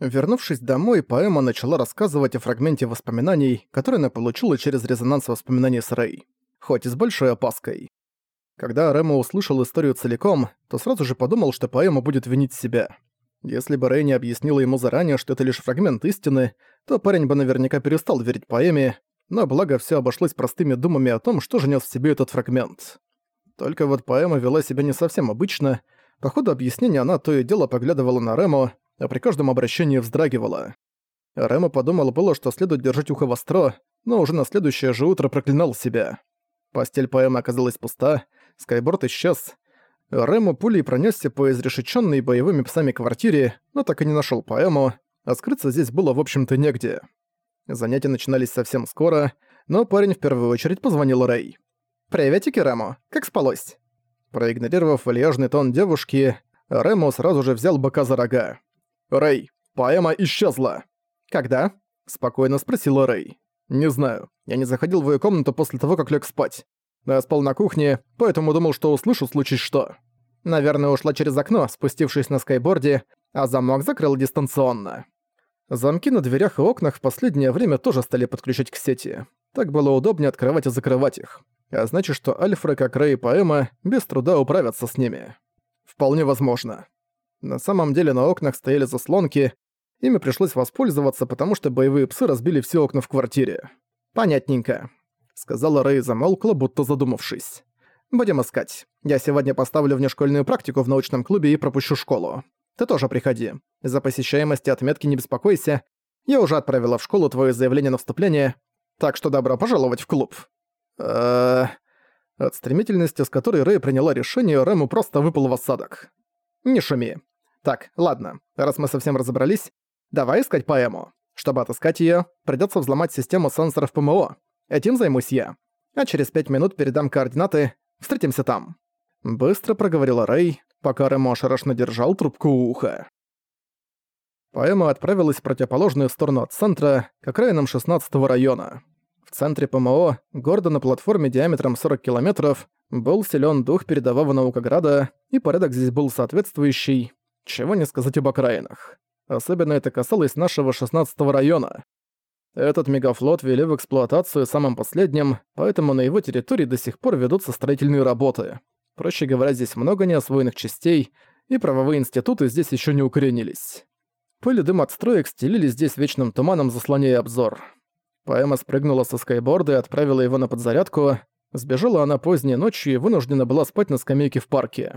Вернувшись домой, поэма начала рассказывать о фрагменте воспоминаний, который она получила через резонанс воспоминаний с Рэй, хоть и с большой опаской. Когда Рема услышал историю целиком, то сразу же подумал, что поэма будет винить себя. Если бы Рэй не объяснила ему заранее, что это лишь фрагмент истины, то парень бы наверняка перестал верить поэме, но благо все обошлось простыми думами о том, что же нес в себе этот фрагмент. Только вот поэма вела себя не совсем обычно, по ходу объяснения она то и дело поглядывала на Рему, а при каждом обращении вздрагивала. Рема подумал было, что следует держать ухо востро, но уже на следующее же утро проклинал себя. Постель поэмы оказалась пуста, скайборд исчез. Рему пулей пронесся по изрешеченной боевыми псами квартире, но так и не нашел поэму, а скрыться здесь было в общем-то негде. Занятия начинались совсем скоро, но парень в первую очередь позвонил Рэй. «Приветики, Рему, как спалось?» Проигнорировав вальяжный тон девушки, Рему сразу же взял быка за рога. «Рэй, поэма исчезла!» «Когда?» – спокойно спросила Рэй. «Не знаю. Я не заходил в её комнату после того, как лег спать. Но я спал на кухне, поэтому думал, что услышу случись что. Наверное, ушла через окно, спустившись на скайборде, а замок закрыл дистанционно. Замки на дверях и окнах в последнее время тоже стали подключать к сети. Так было удобнее открывать и закрывать их. А значит, что Альфред, как Рэй и Поэма, без труда управятся с ними. Вполне возможно. На самом деле на окнах стояли заслонки, ими пришлось воспользоваться, потому что боевые псы разбили все окна в квартире. «Понятненько», — сказала Рэй замолкла, будто задумавшись. «Будем искать. Я сегодня поставлю внешкольную практику в научном клубе и пропущу школу. Ты тоже приходи. За посещаемость и отметки не беспокойся. Я уже отправила в школу твое заявление на вступление, так что добро пожаловать в клуб». От стремительности, с которой Рэй приняла решение, Рэму просто выпал в осадок. «Не шуми. Так, ладно, раз мы совсем разобрались, давай искать поэму. Чтобы отыскать её, придётся взломать систему сенсоров ПМО. Этим займусь я. А через пять минут передам координаты. Встретимся там». Быстро проговорила Рэй, пока Рэмо ошарашенно держал трубку уха. Поэма отправилась в противоположную сторону от центра, к окраинам 16-го района. В центре ПМО, гордо на платформе диаметром 40 километров, был силен дух передового наукограда, и порядок здесь был соответствующий, чего не сказать об окраинах. Особенно это касалось нашего 16-го района. Этот мегафлот ввели в эксплуатацию самым последним, поэтому на его территории до сих пор ведутся строительные работы. Проще говоря, здесь много неосвоенных частей, и правовые институты здесь еще не укоренились. Пыль и дым от строек стелили здесь вечным туманом, заслоняя обзор. Поэма спрыгнула со скайборда и отправила его на подзарядку. Сбежала она поздней ночью и вынуждена была спать на скамейке в парке.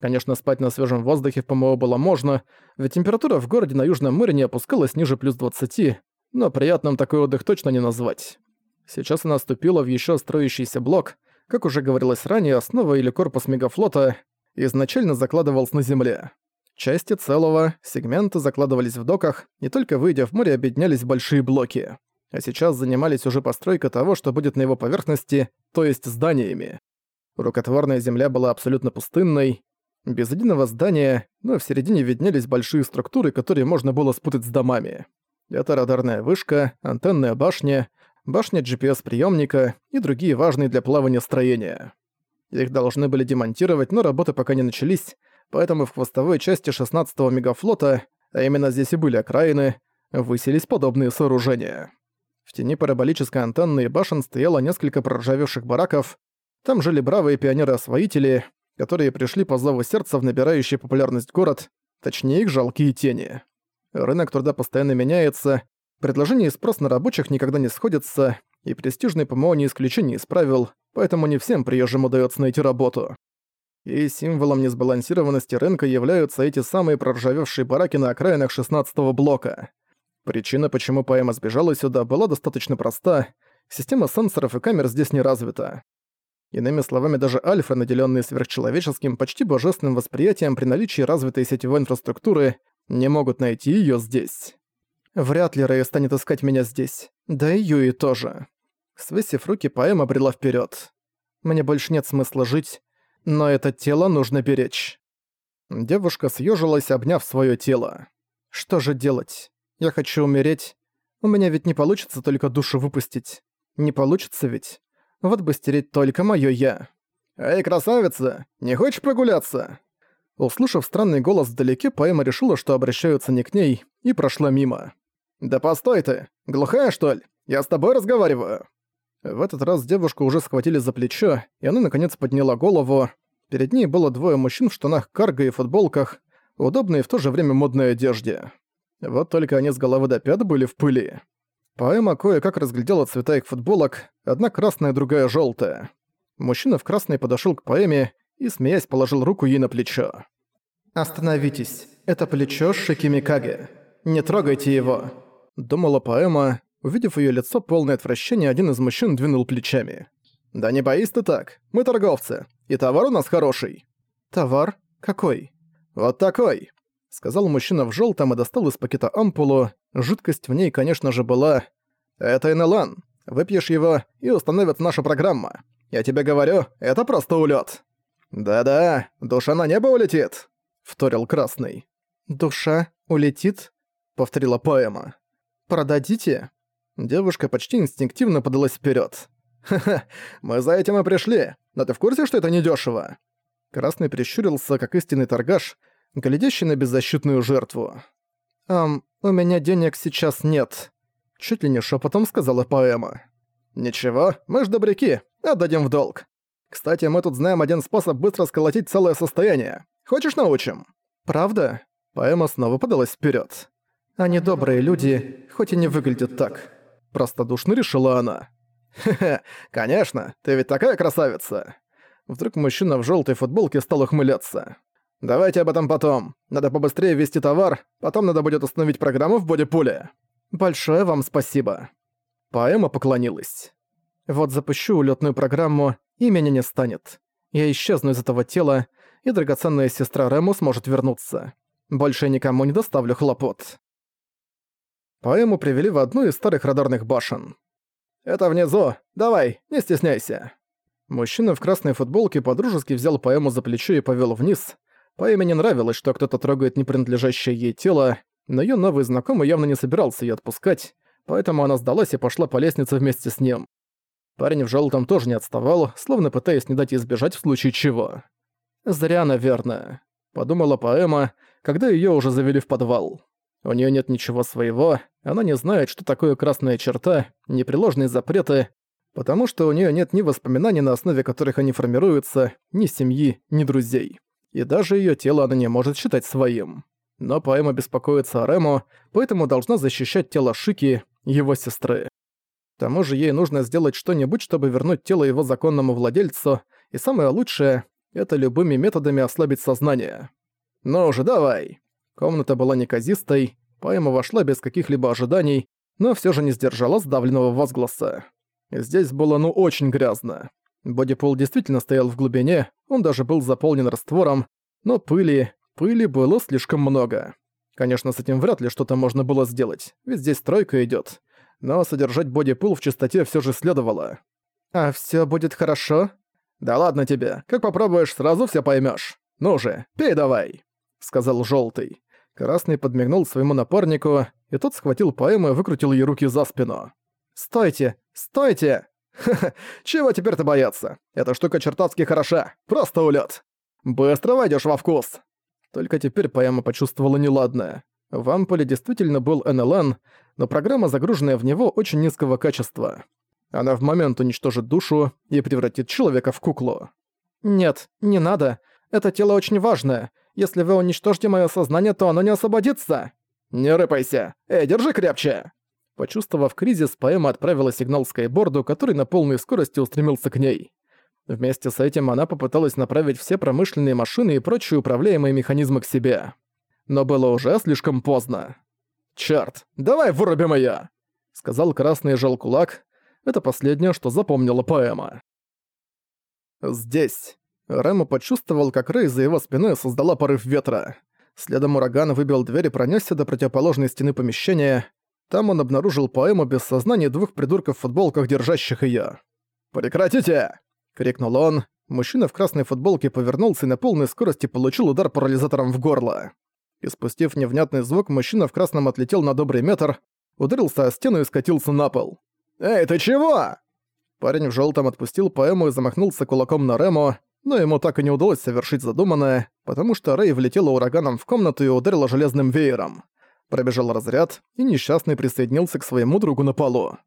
Конечно, спать на свежем воздухе в ПМО было можно, ведь температура в городе на Южном море не опускалась ниже плюс 20, но приятным такой отдых точно не назвать. Сейчас она ступила в еще строящийся блок, как уже говорилось ранее, основа или корпус мегафлота изначально закладывался на земле. Части целого, сегменты закладывались в доках, и только выйдя в море объединялись большие блоки. А сейчас занимались уже постройкой того, что будет на его поверхности, то есть зданиями. Рукотворная земля была абсолютно пустынной, без единого здания, но в середине виднелись большие структуры, которые можно было спутать с домами. Это радарная вышка, антенная башня, башня GPS-приемника и другие важные для плавания строения. Их должны были демонтировать, но работы пока не начались, поэтому в хвостовой части 16-го мегафлота, а именно здесь и были окраины, выселись подобные сооружения. В тени параболической антенны и башен стояло несколько проржавевших бараков, там жили бравые пионеры-освоители, которые пришли по зову сердца в набирающий популярность город, точнее их жалкие тени. Рынок труда постоянно меняется, предложение и спрос на рабочих никогда не сходятся, и престижный ПМО не исключение из правил, поэтому не всем приезжим удается найти работу. И символом несбалансированности рынка являются эти самые проржавевшие бараки на окраинах 16-го блока. Причина, почему поэма сбежала сюда, была достаточно проста. Система сенсоров и камер здесь не развита. Иными словами, даже альфа, наделенные сверхчеловеческим, почти божественным восприятием при наличии развитой сетевой инфраструктуры, не могут найти ее здесь. Вряд ли Рэй станет искать меня здесь. Да и Юи тоже. Свесив руки, поэма брела вперед. Мне больше нет смысла жить, но это тело нужно беречь. Девушка съежилась, обняв свое тело. Что же делать? Я хочу умереть. У меня ведь не получится только душу выпустить. Не получится ведь. Вот бы стереть только моё «я». «Эй, красавица, не хочешь прогуляться?» Услышав странный голос вдалеке, поэма решила, что обращаются не к ней, и прошла мимо. «Да постой ты! Глухая, что ли? Я с тобой разговариваю!» В этот раз девушку уже схватили за плечо, и она наконец подняла голову. Перед ней было двое мужчин в штанах карго и футболках, удобной и в то же время модной одежде. Вот только они с головы до пят были в пыли. Поэма кое-как разглядела цвета их футболок, одна красная, другая желтая. Мужчина в красной подошел к поэме и, смеясь, положил руку ей на плечо. «Остановитесь. Это плечо Шикимикаге. Не трогайте его», — думала поэма. Увидев ее лицо, полное отвращения, один из мужчин двинул плечами. «Да не боись ты так. Мы торговцы. И товар у нас хороший». «Товар? Какой?» «Вот такой», — сказал мужчина в желтом и достал из пакета ампулу. Жидкость в ней, конечно же, была... «Это НЛАН. Выпьешь его, и установится наша программа. Я тебе говорю, это просто улет. «Да-да, душа на небо улетит», — вторил Красный. «Душа улетит?» — повторила поэма. «Продадите?» Девушка почти инстинктивно подалась вперед. «Ха-ха, мы за этим и пришли. Но ты в курсе, что это недешево? Красный прищурился, как истинный торгаш, глядящий на беззащитную жертву. «Ам, у меня денег сейчас нет», — чуть ли не шепотом сказала поэма. «Ничего, мы ж добряки, отдадим в долг. Кстати, мы тут знаем один способ быстро сколотить целое состояние. Хочешь научим?» «Правда?» Поэма снова подалась вперед. «Они добрые люди, хоть и не выглядят так». Простодушно решила она. «Хе-хе, конечно, ты ведь такая красавица!» Вдруг мужчина в желтой футболке стал ухмыляться. «Давайте об этом потом. Надо побыстрее ввести товар, потом надо будет установить программу в бодипуле». «Большое вам спасибо». Поэма поклонилась. «Вот запущу улетную программу, и меня не станет. Я исчезну из этого тела, и драгоценная сестра Рэму сможет вернуться. Больше никому не доставлю хлопот». Поэму привели в одну из старых радарных башен. «Это внизу. Давай, не стесняйся». Мужчина в красной футболке подружески взял поэму за плечо и повел вниз. Поэме не нравилось, что кто-то трогает непринадлежащее ей тело, но ее новый знакомый явно не собирался ее отпускать, поэтому она сдалась и пошла по лестнице вместе с ним. Парень в желтом тоже не отставал, словно пытаясь не дать ей сбежать в случае чего. «Зря, наверное», — подумала поэма, когда ее уже завели в подвал. У нее нет ничего своего, она не знает, что такое красная черта, непреложные запреты, потому что у нее нет ни воспоминаний, на основе которых они формируются, ни семьи, ни друзей. И даже ее тело она не может считать своим. Но поэма беспокоится о Рему, поэтому должна защищать тело Шики, его сестры. К тому же ей нужно сделать что-нибудь, чтобы вернуть тело его законному владельцу, и самое лучшее — это любыми методами ослабить сознание. «Ну уже давай!» Комната была неказистой, поэма вошла без каких-либо ожиданий, но все же не сдержала сдавленного возгласа. Здесь было ну очень грязно. Бодипол действительно стоял в глубине, он даже был заполнен раствором, но пыли, пыли было слишком много. Конечно, с этим вряд ли что-то можно было сделать, ведь здесь стройка идет но содержать бодипул в чистоте все же следовало. «А все будет хорошо?» «Да ладно тебе, как попробуешь, сразу все поймешь. Ну же, пей давай!» — сказал Желтый. Красный подмигнул своему напарнику, и тот схватил поэму и выкрутил ей руки за спину. «Стойте! Стойте!» «Ха-ха, чего теперь-то бояться? Эта штука чертовски хороша, просто улет. Быстро войдешь во вкус!» Только теперь поэма почувствовала неладное. В ампуле действительно был НЛН, но программа, загруженная в него, очень низкого качества. Она в момент уничтожит душу и превратит человека в куклу. «Нет, не надо. Это тело очень важное. Если вы уничтожите мое сознание, то оно не освободится». «Не рыпайся! Эй, держи крепче!» Почувствовав кризис, поэма отправила сигнал скайборду, который на полной скорости устремился к ней. Вместе с этим она попыталась направить все промышленные машины и прочие управляемые механизмы к себе но было уже слишком поздно. «Чёрт, давай вырубим её!» — сказал красный жал кулак. Это последнее, что запомнила поэма. Здесь. Рэма почувствовал, как Рэй за его спиной создала порыв ветра. Следом ураган выбил дверь и пронёсся до противоположной стены помещения. Там он обнаружил поэму без сознания двух придурков в футболках, держащих её. «Прекратите!» — крикнул он. Мужчина в красной футболке повернулся и на полной скорости получил удар парализатором в горло. Испустив невнятный звук, мужчина в красном отлетел на добрый метр, ударился о стену и скатился на пол. «Эй, ты чего?» Парень в желтом отпустил поэму и замахнулся кулаком на Рему, но ему так и не удалось совершить задуманное, потому что Рэй влетела ураганом в комнату и ударила железным веером. Пробежал разряд, и несчастный присоединился к своему другу на полу.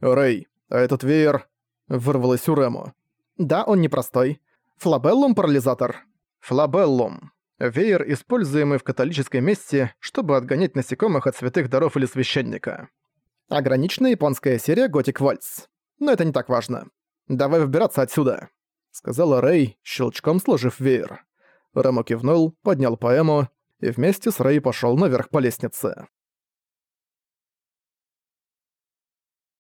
«Рэй, а этот веер...» — вырвалось у Рэму. «Да, он непростой. Флабеллум-парализатор». «Флабеллум. Веер, используемый в католической мессе, чтобы отгонять насекомых от святых даров или священника. Ограниченная японская серия Готик Вальс. Но это не так важно. Давай выбираться отсюда», — сказала Рэй, щелчком сложив веер. Рэму кивнул, поднял поэму и вместе с Рэй пошёл наверх по лестнице.